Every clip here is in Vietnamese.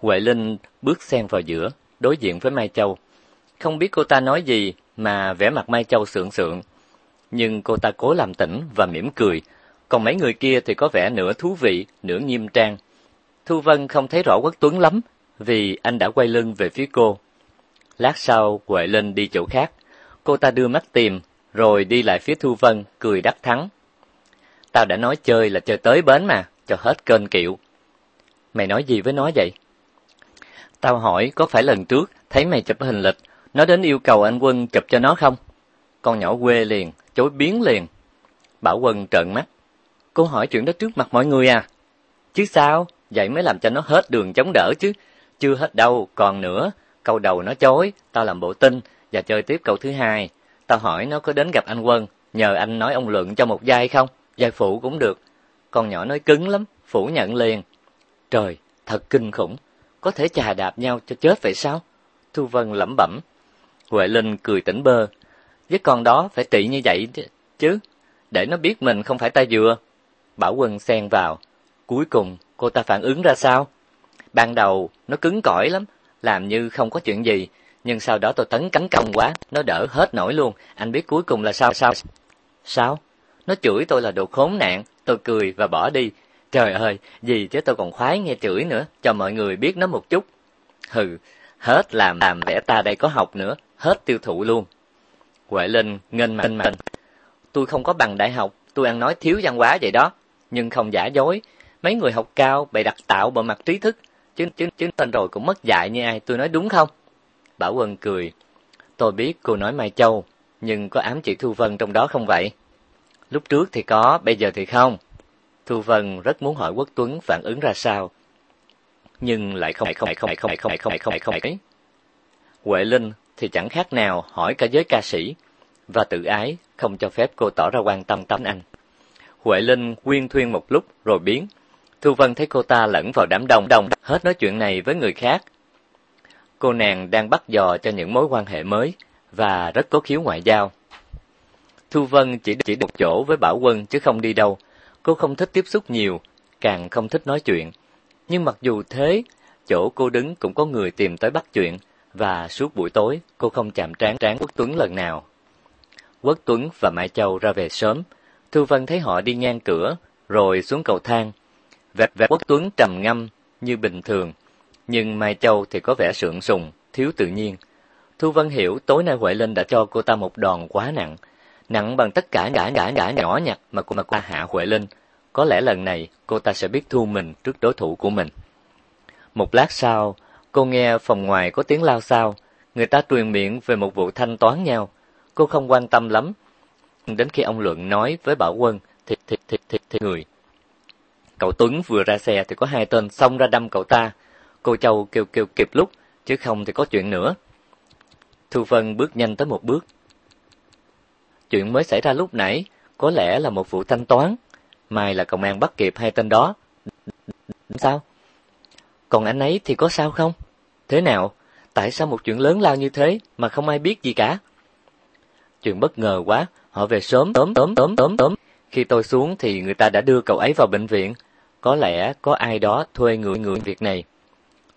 Huệ Linh bước xen vào giữa, đối diện với Mai Châu. Không biết cô ta nói gì mà vẻ mặt Mai Châu sượng sượng. Nhưng cô ta cố làm tỉnh và mỉm cười, còn mấy người kia thì có vẻ nửa thú vị, nửa nghiêm trang. Thu Vân không thấy rõ Quốc Tuấn lắm, vì anh đã quay lưng về phía cô. Lát sau, Huệ Linh đi chỗ khác. Cô ta đưa mắt tìm, rồi đi lại phía Thu Vân, cười đắc thắng. Tao đã nói chơi là chơi tới bến mà, cho hết kênh kiệu. Mày nói gì với nó vậy? Tao hỏi có phải lần trước thấy mày chụp hình lịch, nó đến yêu cầu anh Quân chụp cho nó không? Con nhỏ quê liền, chối biến liền. Bảo Quân trợn mắt. Cô hỏi chuyện đó trước mặt mọi người à? Chứ sao, vậy mới làm cho nó hết đường chống đỡ chứ. Chưa hết đâu, còn nữa. Câu đầu nó chối, tao làm bộ tin, và chơi tiếp câu thứ hai. Tao hỏi nó có đến gặp anh Quân, nhờ anh nói ông Luận cho một giai không? Giai phụ cũng được. Con nhỏ nói cứng lắm, phủ nhận liền. Trời, thật kinh khủng. Có thể chà đạp nhau cho chết vậy sao? Thu Vân lẩm bẩm. Huệ Linh cười tỉnh bơ. Với con đó phải trị như vậy chứ. Để nó biết mình không phải ta dừa. Bảo Quân xen vào. Cuối cùng, cô ta phản ứng ra sao? Ban đầu, nó cứng cỏi lắm, làm như không có chuyện gì. Nhưng sau đó tôi tấn cắn công quá, nó đỡ hết nổi luôn. Anh biết cuối cùng là sao sao? Sao? Nó chửi tôi là đồ khốn nạn, tôi cười và bỏ đi. Trời ơi, gì chứ tôi còn khoái nghe chửi nữa, cho mọi người biết nó một chút. Hừ, hết làm làm vẻ ta đây có học nữa, hết tiêu thụ luôn. Huệ Linh nghênh mặt mặt. Tôi không có bằng đại học, tôi ăn nói thiếu văn hóa vậy đó, nhưng không giả dối. Mấy người học cao bày đặt tạo bộ mặt trí thức, chứ chứ chứ tên rồi cũng mất dạy như ai, tôi nói đúng không? Bảo Quân cười. Tôi biết cô nói Mai Châu, nhưng có ám chỉ Thu Vân trong đó không vậy? Lúc trước thì có, bây giờ thì không. Thu Vân rất muốn hỏi Quốc Tuấn phản ứng ra sao, nhưng lại không không không không không không không không ấy. Huệ Linh thì chẳng khác nào hỏi cả giới ca sĩ và tự ái không cho phép cô tỏ ra quan tâm tấm anh. Huệ Linh quyên thuyên một lúc rồi biến. Thu Vân thấy cô ta lẫn vào đám đông đông hết nói chuyện này với người khác. Cô nàng đang bắt dò cho những mối quan hệ mới và rất có khiếu ngoại giao. Thu Vân chỉ chỉ một chỗ với Bảo Quân chứ không đi đâu. Cô không thích tiếp xúc nhiều, càng không thích nói chuyện. Nhưng mặc dù thế, chỗ cô đứng cũng có người tìm tới bắt chuyện, và suốt buổi tối cô không chạm trán trán Quốc Tuấn lần nào. Quốc Tuấn và Mai Châu ra về sớm, Thu Vân thấy họ đi ngang cửa, rồi xuống cầu thang. Vẹt vẹt Quốc Tuấn trầm ngâm như bình thường, nhưng Mai Châu thì có vẻ sượng sùng, thiếu tự nhiên. Thu Vân hiểu tối nay Huệ Linh đã cho cô ta một đòn quá nặng, nặng bằng tất cả ngã ngã ngã nhỏ nhặt mà cô mà cô ta hạ Huệ Linh. Có lẽ lần này cô ta sẽ biết thu mình trước đối thủ của mình. Một lát sau, cô nghe phòng ngoài có tiếng lao xao, người ta truyền miệng về một vụ thanh toán nhau. Cô không quan tâm lắm. Đến khi ông Luận nói với Bảo Quân thì thì thì thì, thì người. Cậu Tuấn vừa ra xe thì có hai tên xông ra đâm cậu ta. Cô Châu kêu kêu kịp lúc, chứ không thì có chuyện nữa. Thu Vân bước nhanh tới một bước. Chuyện mới xảy ra lúc nãy, có lẽ là một vụ thanh toán. Mai là công an bắt kịp hai tên đó. Sao? Còn anh ấy thì có sao không? Thế nào? Tại sao một chuyện lớn lao như thế mà không ai biết gì cả? Chuyện bất ngờ quá, họ về sớm tóm tóm tóm tóm tóm. Khi tôi xuống thì người ta đã đưa cậu ấy vào bệnh viện. Có lẽ có ai đó thuê người người việc này.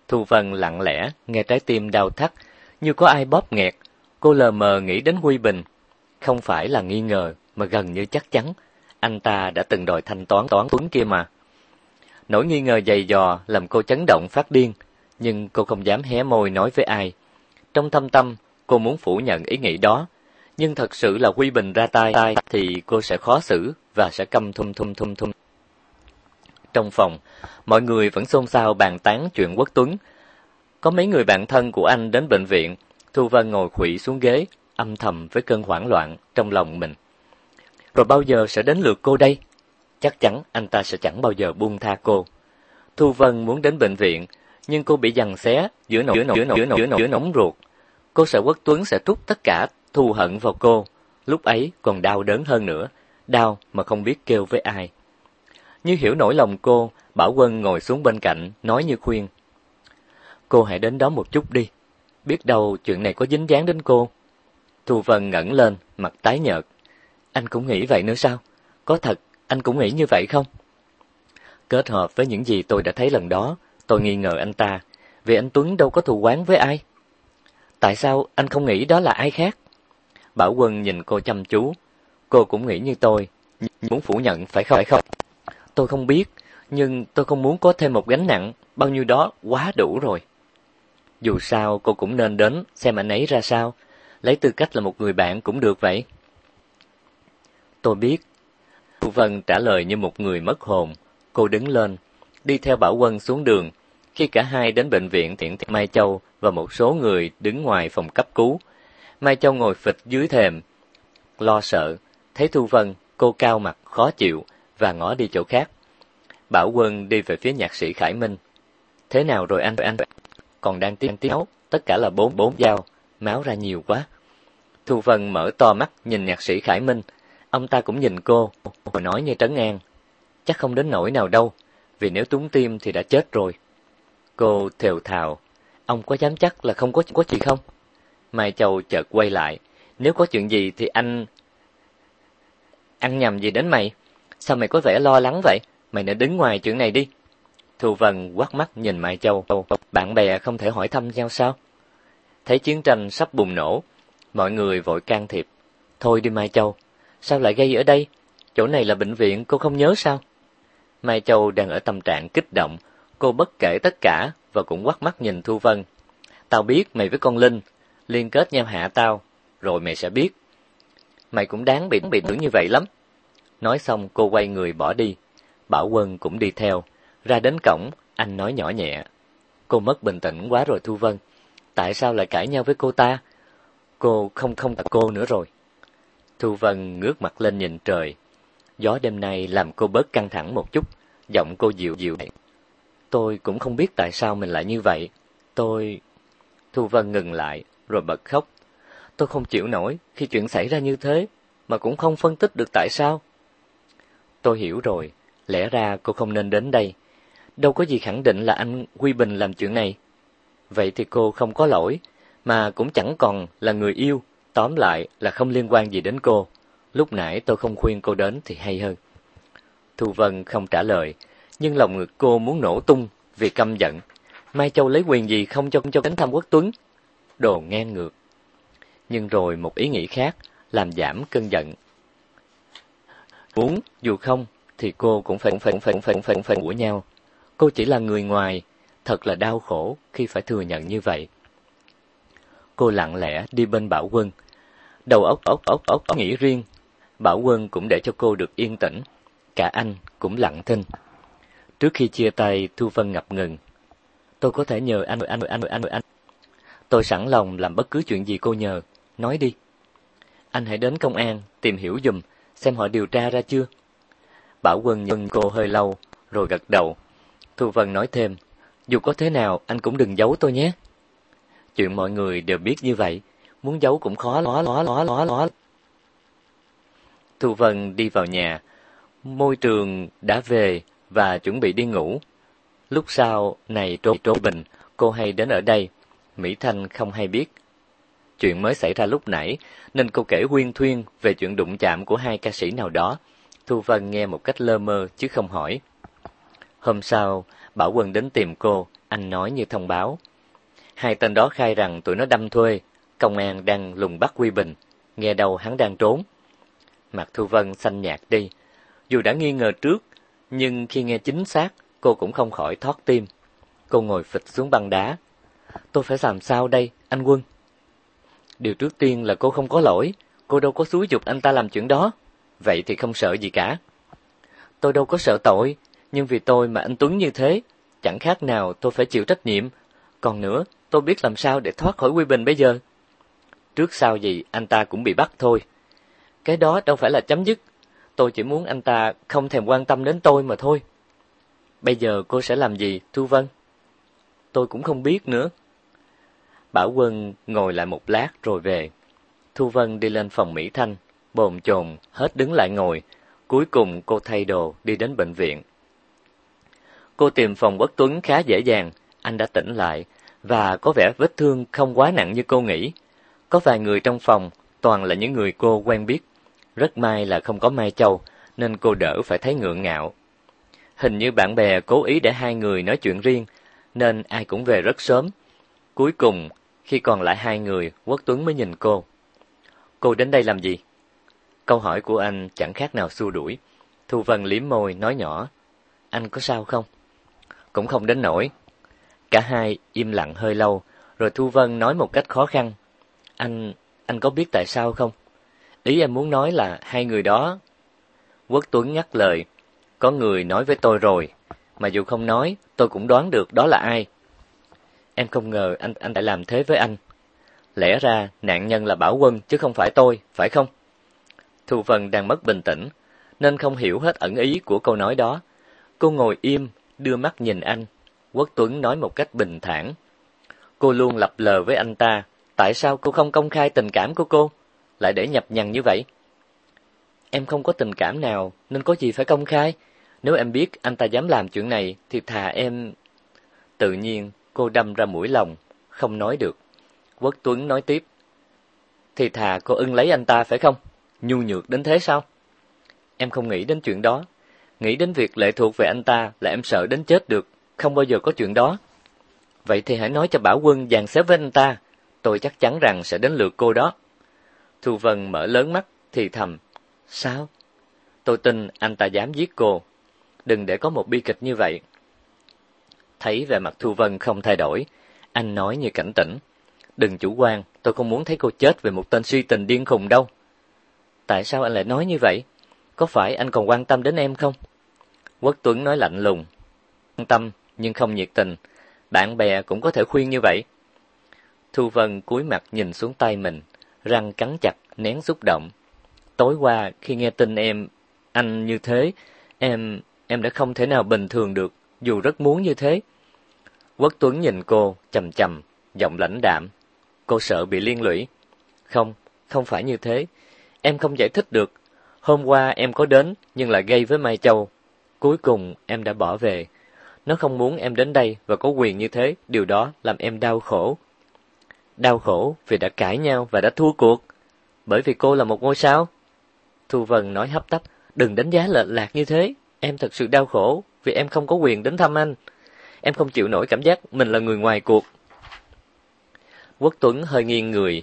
Thu Vân lặng lẽ, nghe trái tim đau thắt, như có ai bóp nghẹt. Cô lờ mờ nghĩ đến Huy Bình. Không phải là nghi ngờ, mà gần như chắc chắn. Anh ta đã từng đòi thanh toán toán Tuấn kia mà. Nỗi nghi ngờ dày dò làm cô chấn động phát điên, nhưng cô không dám hé môi nói với ai. Trong thâm tâm, cô muốn phủ nhận ý nghĩ đó, nhưng thật sự là Quy Bình ra tay, thì cô sẽ khó xử và sẽ căm thum thum thum thum. Trong phòng, mọi người vẫn xôn xao bàn tán chuyện Quốc Tuấn. Có mấy người bạn thân của anh đến bệnh viện, Thu Vân ngồi khuỵu xuống ghế, âm thầm với cơn hoảng loạn trong lòng mình. Rồi bao giờ sẽ đến lượt cô đây? Chắc chắn anh ta sẽ chẳng bao giờ buông tha cô. Thu Vân muốn đến bệnh viện, nhưng cô bị giằng xé giữa nỗi giữa nỗi giữa nỗi giữa nỗi giữa nóng ruột. Cô sợ Quốc Tuấn sẽ trút tất cả thù hận vào cô, lúc ấy còn đau đớn hơn nữa, đau mà không biết kêu với ai. Như hiểu nỗi lòng cô, Bảo Quân ngồi xuống bên cạnh, nói như khuyên. Cô hãy đến đó một chút đi, biết đâu chuyện này có dính dáng đến cô. Thu Vân ngẩng lên, mặt tái nhợt. Anh cũng nghĩ vậy nữa sao? Có thật, anh cũng nghĩ như vậy không? Kết hợp với những gì tôi đã thấy lần đó, tôi nghi ngờ anh ta. vì anh Tuấn đâu có thù quán với ai. Tại sao anh không nghĩ đó là ai khác? Bảo Quân nhìn cô chăm chú. Cô cũng nghĩ như tôi, muốn phủ nhận phải không? Phải không? Tôi không biết, nhưng tôi không muốn có thêm một gánh nặng, bao nhiêu đó quá đủ rồi. Dù sao cô cũng nên đến xem anh ấy ra sao, lấy tư cách là một người bạn cũng được vậy. Tôi biết. Thu Vân trả lời như một người mất hồn. Cô đứng lên, đi theo Bảo Quân xuống đường. Khi cả hai đến bệnh viện thì Mai Châu và một số người đứng ngoài phòng cấp cứu. Mai Châu ngồi phịch dưới thềm, lo sợ, thấy Thu Vân, cô cao mặt, khó chịu và ngó đi chỗ khác. Bảo Quân đi về phía nhạc sĩ Khải Minh. Thế nào rồi anh? Anh còn đang tiếng tiếng tất cả là bốn bốn dao, máu ra nhiều quá. Thu Vân mở to mắt nhìn nhạc sĩ Khải Minh, ông ta cũng nhìn cô, rồi nói như trấn an, chắc không đến nỗi nào đâu, vì nếu túng tim thì đã chết rồi. Cô thều thào, ông có dám chắc là không có có chuyện không? Mai Châu chợt quay lại, nếu có chuyện gì thì anh ăn nhầm gì đến mày? Sao mày có vẻ lo lắng vậy? Mày nên đứng ngoài chuyện này đi. Thu Vân quát mắt nhìn Mai Châu, bạn bè không thể hỏi thăm nhau sao? Thấy chiến tranh sắp bùng nổ, mọi người vội can thiệp. Thôi đi Mai Châu, sao lại gây ở đây? Chỗ này là bệnh viện, cô không nhớ sao? Mai Châu đang ở tâm trạng kích động, cô bất kể tất cả và cũng quát mắt nhìn Thu Vân. Tao biết mày với con Linh liên kết nhau hạ tao, rồi mày sẽ biết. Mày cũng đáng bị bị tưởng như vậy lắm. Nói xong cô quay người bỏ đi. Bảo Quân cũng đi theo. Ra đến cổng, anh nói nhỏ nhẹ. Cô mất bình tĩnh quá rồi Thu Vân. Tại sao lại cãi nhau với cô ta? Cô không không là cô nữa rồi. Thu Vân ngước mặt lên nhìn trời. Gió đêm nay làm cô bớt căng thẳng một chút, giọng cô dịu dịu. Tôi cũng không biết tại sao mình lại như vậy. Tôi... Thu Vân ngừng lại, rồi bật khóc. Tôi không chịu nổi khi chuyện xảy ra như thế, mà cũng không phân tích được tại sao. Tôi hiểu rồi, lẽ ra cô không nên đến đây. Đâu có gì khẳng định là anh Quy Bình làm chuyện này. Vậy thì cô không có lỗi, mà cũng chẳng còn là người yêu, tóm lại là không liên quan gì đến cô. Lúc nãy tôi không khuyên cô đến thì hay hơn. Thu Vân không trả lời, nhưng lòng ngực cô muốn nổ tung vì căm giận. Mai Châu lấy quyền gì không cho cho cánh thăm quốc tuấn? Đồ ngang ngược. Nhưng rồi một ý nghĩ khác làm giảm cơn giận. Muốn dù không thì cô cũng phải cũng phải cũng phải cũng phải cũng phải, cũng phải của nhau. Cô chỉ là người ngoài, thật là đau khổ khi phải thừa nhận như vậy. Cô lặng lẽ đi bên Bảo Quân. Đầu óc óc óc óc, nghĩ riêng, Bảo Quân cũng để cho cô được yên tĩnh, cả anh cũng lặng thinh. Trước khi chia tay, Thu Vân ngập ngừng. Tôi có thể nhờ anh, anh, anh, anh, anh. Tôi sẵn lòng làm bất cứ chuyện gì cô nhờ, nói đi. Anh hãy đến công an tìm hiểu dùm xem họ điều tra ra chưa. Bảo Quân nhìn cô hơi lâu, rồi gật đầu. Thu Vân nói thêm, dù có thế nào anh cũng đừng giấu tôi nhé. Chuyện mọi người đều biết như vậy, muốn giấu cũng khó ló ló ló ló ló. Thu Vân đi vào nhà, môi trường đã về và chuẩn bị đi ngủ. Lúc sau, này trốn trốn Bình, cô hay đến ở đây, Mỹ Thanh không hay biết. Chuyện mới xảy ra lúc nãy, nên cô kể huyên thuyên về chuyện đụng chạm của hai ca sĩ nào đó. Thu Vân nghe một cách lơ mơ chứ không hỏi. Hôm sau, Bảo Quân đến tìm cô, anh nói như thông báo. Hai tên đó khai rằng tụi nó đâm thuê, công an đang lùng bắt Quy Bình, nghe đầu hắn đang trốn. Mặt Thu Vân xanh nhạt đi. Dù đã nghi ngờ trước, nhưng khi nghe chính xác, cô cũng không khỏi thoát tim. Cô ngồi phịch xuống băng đá. Tôi phải làm sao đây, anh Quân? Điều trước tiên là cô không có lỗi, cô đâu có xúi dục anh ta làm chuyện đó. Vậy thì không sợ gì cả. Tôi đâu có sợ tội, nhưng vì tôi mà anh Tuấn như thế, chẳng khác nào tôi phải chịu trách nhiệm. Còn nữa, tôi biết làm sao để thoát khỏi Quy Bình bây giờ. Trước sau gì anh ta cũng bị bắt thôi. Cái đó đâu phải là chấm dứt. Tôi chỉ muốn anh ta không thèm quan tâm đến tôi mà thôi. Bây giờ cô sẽ làm gì, Thu Vân? Tôi cũng không biết nữa. Bảo Quân ngồi lại một lát rồi về. Thu Vân đi lên phòng Mỹ Thanh, bồn chồn hết đứng lại ngồi. Cuối cùng cô thay đồ đi đến bệnh viện. Cô tìm phòng Quốc Tuấn khá dễ dàng, anh đã tỉnh lại và có vẻ vết thương không quá nặng như cô nghĩ. Có vài người trong phòng, toàn là những người cô quen biết. Rất may là không có Mai Châu, nên cô đỡ phải thấy ngượng ngạo. Hình như bạn bè cố ý để hai người nói chuyện riêng, nên ai cũng về rất sớm. Cuối cùng, khi còn lại hai người, Quốc Tuấn mới nhìn cô. Cô đến đây làm gì? Câu hỏi của anh chẳng khác nào xua đuổi. Thu Vân liếm môi, nói nhỏ. Anh có sao không? Cũng không đến nổi. Cả hai im lặng hơi lâu, rồi Thu Vân nói một cách khó khăn. Anh, anh có biết tại sao không? Ý em muốn nói là hai người đó. Quốc Tuấn ngắt lời. Có người nói với tôi rồi, mà dù không nói, tôi cũng đoán được đó là ai. Em không ngờ anh anh đã làm thế với anh. Lẽ ra nạn nhân là Bảo Quân chứ không phải tôi, phải không? Thu Vân đang mất bình tĩnh, nên không hiểu hết ẩn ý của câu nói đó. Cô ngồi im, đưa mắt nhìn anh. Quốc Tuấn nói một cách bình thản. Cô luôn lập lờ với anh ta, tại sao cô không công khai tình cảm của cô, lại để nhập nhằn như vậy? Em không có tình cảm nào, nên có gì phải công khai. Nếu em biết anh ta dám làm chuyện này, thì thà em... Tự nhiên, cô đâm ra mũi lòng, không nói được. Quốc Tuấn nói tiếp. Thì thà cô ưng lấy anh ta phải không? Nhu nhược đến thế sao? Em không nghĩ đến chuyện đó. Nghĩ đến việc lệ thuộc về anh ta là em sợ đến chết được. Không bao giờ có chuyện đó. Vậy thì hãy nói cho Bảo Quân dàn xếp với anh ta. Tôi chắc chắn rằng sẽ đến lượt cô đó. Thu Vân mở lớn mắt, thì thầm. Sao? Tôi tin anh ta dám giết cô. Đừng để có một bi kịch như vậy. Thấy về mặt Thu Vân không thay đổi, anh nói như cảnh tỉnh. Đừng chủ quan, tôi không muốn thấy cô chết về một tên suy tình điên khùng đâu. Tại sao anh lại nói như vậy? Có phải anh còn quan tâm đến em không? Quốc Tuấn nói lạnh lùng. Quan tâm, nhưng không nhiệt tình. Bạn bè cũng có thể khuyên như vậy. Thu Vân cúi mặt nhìn xuống tay mình, răng cắn chặt, nén xúc động. Tối qua, khi nghe tin em, anh như thế, em, em đã không thể nào bình thường được, dù rất muốn như thế. Quốc Tuấn nhìn cô, chầm chầm, giọng lãnh đạm. Cô sợ bị liên lụy. Không, không phải như thế. Em không giải thích được. Hôm qua em có đến, nhưng lại gây với Mai Châu. Cuối cùng, em đã bỏ về. Nó không muốn em đến đây và có quyền như thế, điều đó làm em đau khổ. Đau khổ vì đã cãi nhau và đã thua cuộc. Bởi vì cô là một ngôi sao. Thu Vân nói hấp tấp, đừng đánh giá lệch lạc như thế. Em thật sự đau khổ vì em không có quyền đến thăm anh. Em không chịu nổi cảm giác mình là người ngoài cuộc. Quốc Tuấn hơi nghiêng người,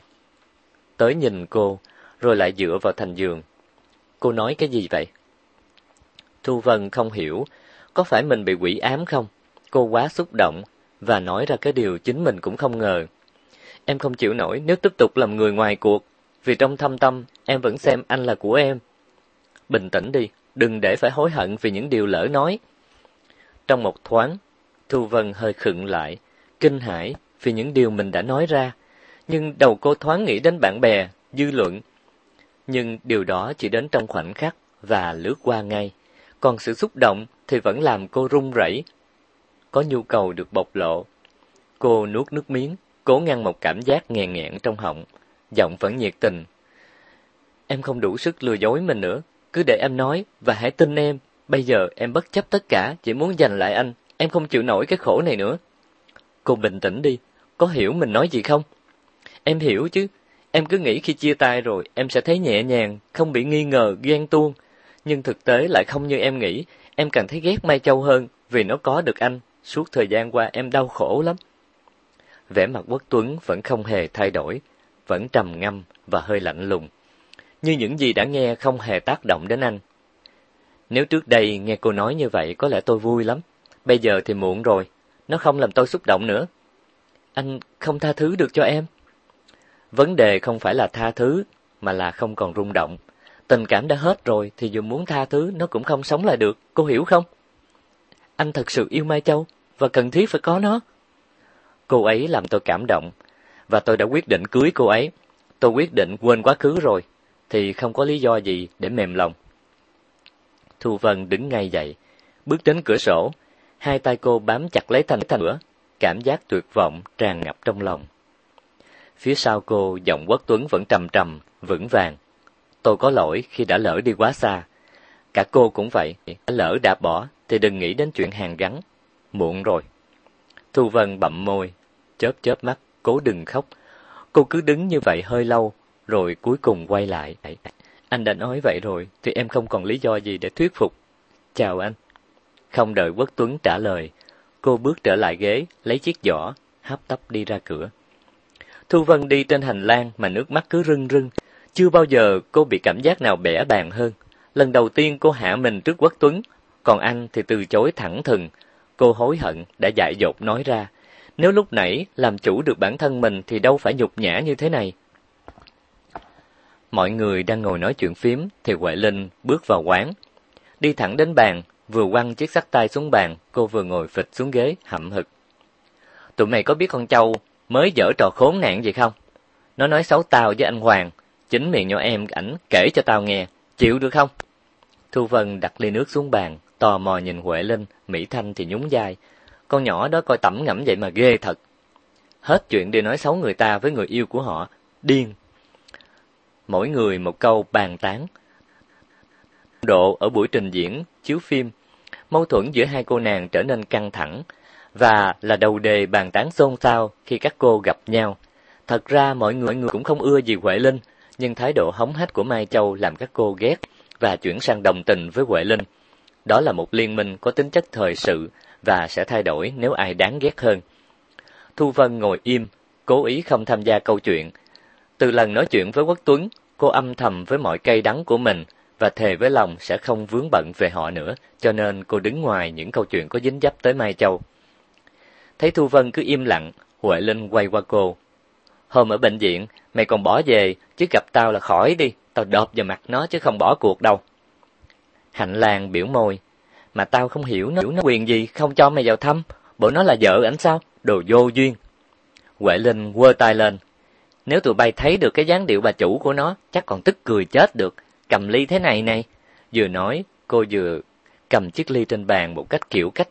tới nhìn cô, rồi lại dựa vào thành giường. Cô nói cái gì vậy? Thu Vân không hiểu, có phải mình bị quỷ ám không? Cô quá xúc động và nói ra cái điều chính mình cũng không ngờ. Em không chịu nổi nếu tiếp tục làm người ngoài cuộc, vì trong thâm tâm em vẫn xem anh là của em. Bình tĩnh đi, đừng để phải hối hận vì những điều lỡ nói. Trong một thoáng, Thu Vân hơi khựng lại, kinh hãi vì những điều mình đã nói ra, nhưng đầu cô thoáng nghĩ đến bạn bè, dư luận. Nhưng điều đó chỉ đến trong khoảnh khắc và lướt qua ngay, còn sự xúc động thì vẫn làm cô run rẩy. Có nhu cầu được bộc lộ. Cô nuốt nước miếng, cố ngăn một cảm giác nghẹn nghẹn trong họng, giọng vẫn nhiệt tình. Em không đủ sức lừa dối mình nữa, cứ để em nói và hãy tin em, bây giờ em bất chấp tất cả chỉ muốn giành lại anh, em không chịu nổi cái khổ này nữa. Cô bình tĩnh đi, có hiểu mình nói gì không? Em hiểu chứ, em cứ nghĩ khi chia tay rồi em sẽ thấy nhẹ nhàng, không bị nghi ngờ, ghen tuông. Nhưng thực tế lại không như em nghĩ, em càng thấy ghét Mai Châu hơn vì nó có được anh. Suốt thời gian qua em đau khổ lắm. Vẻ mặt Quốc Tuấn vẫn không hề thay đổi, vẫn trầm ngâm và hơi lạnh lùng. Như những gì đã nghe không hề tác động đến anh. Nếu trước đây nghe cô nói như vậy có lẽ tôi vui lắm. Bây giờ thì muộn rồi, nó không làm tôi xúc động nữa. Anh không tha thứ được cho em. Vấn đề không phải là tha thứ, mà là không còn rung động. Tình cảm đã hết rồi thì dù muốn tha thứ nó cũng không sống lại được, cô hiểu không? Anh thật sự yêu Mai Châu và cần thiết phải có nó. Cô ấy làm tôi cảm động và tôi đã quyết định cưới cô ấy. Tôi quyết định quên quá khứ rồi thì không có lý do gì để mềm lòng. Thu Vân đứng ngay dậy, bước đến cửa sổ, hai tay cô bám chặt lấy thành thành cửa, cảm giác tuyệt vọng tràn ngập trong lòng. Phía sau cô, giọng Quốc Tuấn vẫn trầm trầm, vững vàng. Tôi có lỗi khi đã lỡ đi quá xa. Cả cô cũng vậy, đã lỡ đã bỏ thì đừng nghĩ đến chuyện hàng gắn. Muộn rồi. Thu Vân bậm môi, chớp chớp mắt, cố đừng khóc. Cô cứ đứng như vậy hơi lâu, rồi cuối cùng quay lại. Anh đã nói vậy rồi, thì em không còn lý do gì để thuyết phục. Chào anh. Không đợi Quốc Tuấn trả lời, Cô bước trở lại ghế, lấy chiếc giỏ, hấp tấp đi ra cửa. Thu Vân đi trên hành lang mà nước mắt cứ rưng rưng. Chưa bao giờ cô bị cảm giác nào bẻ bàng hơn. Lần đầu tiên cô hạ mình trước Quốc Tuấn, còn anh thì từ chối thẳng thừng. Cô hối hận đã dại dột nói ra. Nếu lúc nãy làm chủ được bản thân mình thì đâu phải nhục nhã như thế này. Mọi người đang ngồi nói chuyện phím thì Huệ Linh bước vào quán. Đi thẳng đến bàn, vừa quăng chiếc sắt tay xuống bàn, cô vừa ngồi phịch xuống ghế, hậm hực. Tụi mày có biết con Châu mới dở trò khốn nạn gì không? Nó nói xấu tao với anh Hoàng, chính miệng nhỏ em ảnh kể cho tao nghe, chịu được không? Thu Vân đặt ly nước xuống bàn, tò mò nhìn Huệ Linh, Mỹ Thanh thì nhún vai. Con nhỏ đó coi tẩm ngẫm vậy mà ghê thật. Hết chuyện đi nói xấu người ta với người yêu của họ, điên. Mỗi người một câu bàn tán. Độ ở buổi trình diễn, chiếu phim, mâu thuẫn giữa hai cô nàng trở nên căng thẳng, và là đầu đề bàn tán xôn xao khi các cô gặp nhau. Thật ra mọi người, mọi người cũng không ưa gì Huệ Linh, nhưng thái độ hống hách của Mai Châu làm các cô ghét và chuyển sang đồng tình với Huệ Linh. Đó là một liên minh có tính chất thời sự và sẽ thay đổi nếu ai đáng ghét hơn. Thu Vân ngồi im, cố ý không tham gia câu chuyện. Từ lần nói chuyện với Quốc Tuấn, cô âm thầm với mọi cây đắng của mình và thề với lòng sẽ không vướng bận về họ nữa, cho nên cô đứng ngoài những câu chuyện có dính dấp tới Mai Châu. Thấy Thu Vân cứ im lặng, Huệ Linh quay qua cô. Hôm ở bệnh viện, mày còn bỏ về, chứ gặp tao là khỏi đi, tao đọp vào mặt nó chứ không bỏ cuộc đâu. Hạnh Lan biểu môi, mà tao không hiểu nó, nó quyền gì không cho mày vào thăm, bộ nó là vợ ảnh sao, đồ vô duyên. Huệ Linh quơ tay lên, nếu tụi bay thấy được cái dáng điệu bà chủ của nó, chắc còn tức cười chết được, cầm ly thế này này. Vừa nói, cô vừa cầm chiếc ly trên bàn một cách kiểu cách,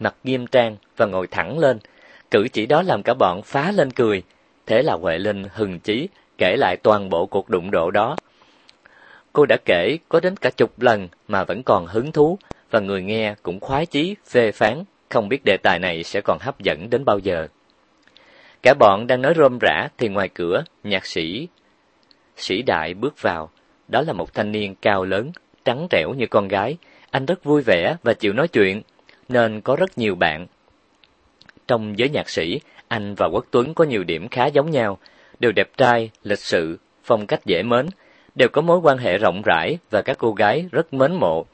mặt nghiêm trang và ngồi thẳng lên. Cử chỉ đó làm cả bọn phá lên cười. Thế là Huệ Linh hừng chí kể lại toàn bộ cuộc đụng độ đó. Cô đã kể có đến cả chục lần mà vẫn còn hứng thú và người nghe cũng khoái chí phê phán, không biết đề tài này sẽ còn hấp dẫn đến bao giờ. Cả bọn đang nói rôm rã thì ngoài cửa, nhạc sĩ Sĩ Đại bước vào, đó là một thanh niên cao lớn, trắng trẻo như con gái, anh rất vui vẻ và chịu nói chuyện, nên có rất nhiều bạn. Trong giới nhạc sĩ, anh và Quốc Tuấn có nhiều điểm khá giống nhau, đều đẹp trai, lịch sự, phong cách dễ mến, đều có mối quan hệ rộng rãi và các cô gái rất mến mộ.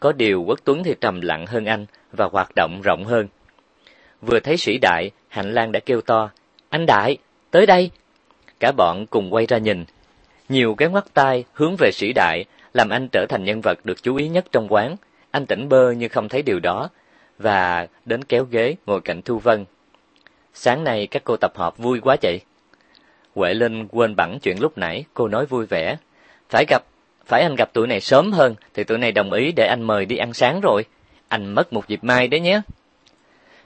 Có điều Quốc Tuấn thì trầm lặng hơn anh và hoạt động rộng hơn. Vừa thấy sĩ đại, Hạnh Lan đã kêu to, anh Đại, tới đây. Cả bọn cùng quay ra nhìn. Nhiều cái mắt tay hướng về sĩ đại, làm anh trở thành nhân vật được chú ý nhất trong quán. Anh tỉnh bơ như không thấy điều đó, và đến kéo ghế ngồi cạnh Thu Vân. Sáng nay các cô tập họp vui quá chị. Huệ Linh quên bẵng chuyện lúc nãy, cô nói vui vẻ. Phải gặp, phải anh gặp tụi này sớm hơn, thì tụi này đồng ý để anh mời đi ăn sáng rồi. Anh mất một dịp mai đấy nhé.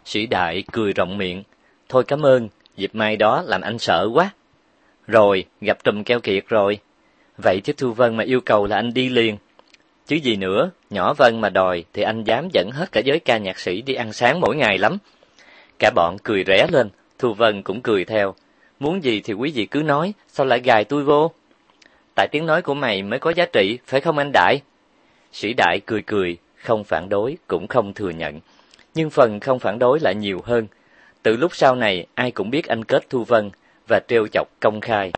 Sĩ Đại cười rộng miệng. Thôi cảm ơn, dịp mai đó làm anh sợ quá. Rồi, gặp Trùm keo kiệt rồi. Vậy chứ Thu Vân mà yêu cầu là anh đi liền. Chứ gì nữa, nhỏ Vân mà đòi thì anh dám dẫn hết cả giới ca nhạc sĩ đi ăn sáng mỗi ngày lắm. Cả bọn cười rẽ lên, Thu Vân cũng cười theo. Muốn gì thì quý vị cứ nói, sao lại gài tôi vô? Tại tiếng nói của mày mới có giá trị, phải không anh Đại? Sĩ Đại cười cười, không phản đối, cũng không thừa nhận. Nhưng phần không phản đối lại nhiều hơn. Từ lúc sau này, ai cũng biết anh kết Thu Vân và trêu chọc công khai.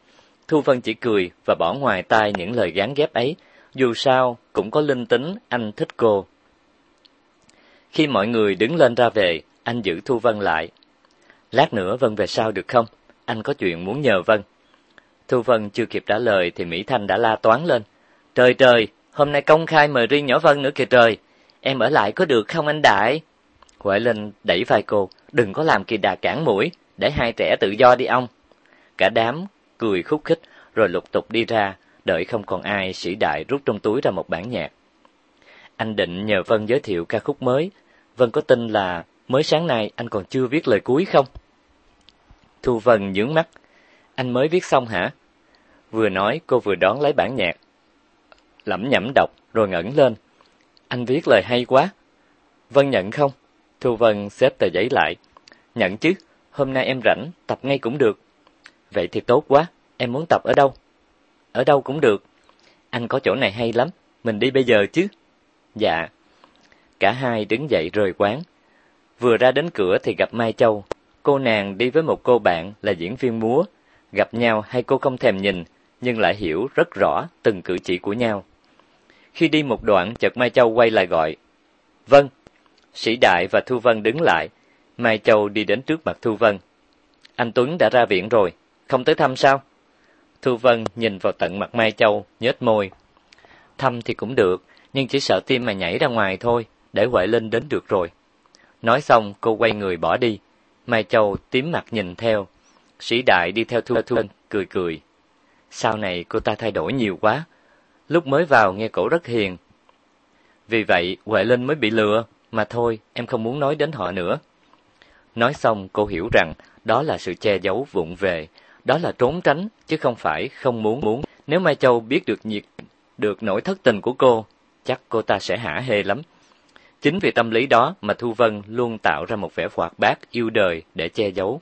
Thu Vân chỉ cười và bỏ ngoài tai những lời gán ghép ấy, dù sao cũng có linh tính anh thích cô. Khi mọi người đứng lên ra về, anh giữ Thu Vân lại. Lát nữa Vân về sau được không? Anh có chuyện muốn nhờ Vân. Thu Vân chưa kịp trả lời thì Mỹ Thanh đã la toán lên. Trời trời, hôm nay công khai mời riêng nhỏ Vân nữa kìa trời. Em ở lại có được không anh Đại? Huệ Linh đẩy vai cô, đừng có làm kỳ đà cản mũi, để hai trẻ tự do đi ông. Cả đám cười khúc khích rồi lục tục đi ra, đợi không còn ai, sĩ đại rút trong túi ra một bản nhạc. Anh định nhờ Vân giới thiệu ca khúc mới, Vân có tin là mới sáng nay anh còn chưa viết lời cuối không? Thu Vân nhướng mắt, anh mới viết xong hả? Vừa nói cô vừa đón lấy bản nhạc. Lẩm nhẩm đọc rồi ngẩng lên. Anh viết lời hay quá. Vân nhận không? Thu Vân xếp tờ giấy lại. Nhận chứ, hôm nay em rảnh, tập ngay cũng được. Vậy thì tốt quá, em muốn tập ở đâu? Ở đâu cũng được. Anh có chỗ này hay lắm, mình đi bây giờ chứ? Dạ. Cả hai đứng dậy rời quán. Vừa ra đến cửa thì gặp Mai Châu. Cô nàng đi với một cô bạn là diễn viên múa. Gặp nhau hai cô không thèm nhìn, nhưng lại hiểu rất rõ từng cử chỉ của nhau. Khi đi một đoạn, chợt Mai Châu quay lại gọi. Vâng. Sĩ Đại và Thu Vân đứng lại. Mai Châu đi đến trước mặt Thu Vân. Anh Tuấn đã ra viện rồi, không tới thăm sao? Thu Vân nhìn vào tận mặt Mai Châu, nhếch môi. Thăm thì cũng được, nhưng chỉ sợ tim mà nhảy ra ngoài thôi, để Huệ Linh đến được rồi. Nói xong, cô quay người bỏ đi. Mai Châu tím mặt nhìn theo. Sĩ Đại đi theo Thu Thuân, cười cười. Sau này cô ta thay đổi nhiều quá. Lúc mới vào nghe cổ rất hiền. Vì vậy, Huệ Linh mới bị lừa, mà thôi, em không muốn nói đến họ nữa. Nói xong, cô hiểu rằng đó là sự che giấu vụng về, đó là trốn tránh chứ không phải không muốn muốn. Nếu Mai Châu biết được nhiệt được nỗi thất tình của cô, chắc cô ta sẽ hả hê lắm. Chính vì tâm lý đó mà Thu Vân luôn tạo ra một vẻ hoạt bát yêu đời để che giấu.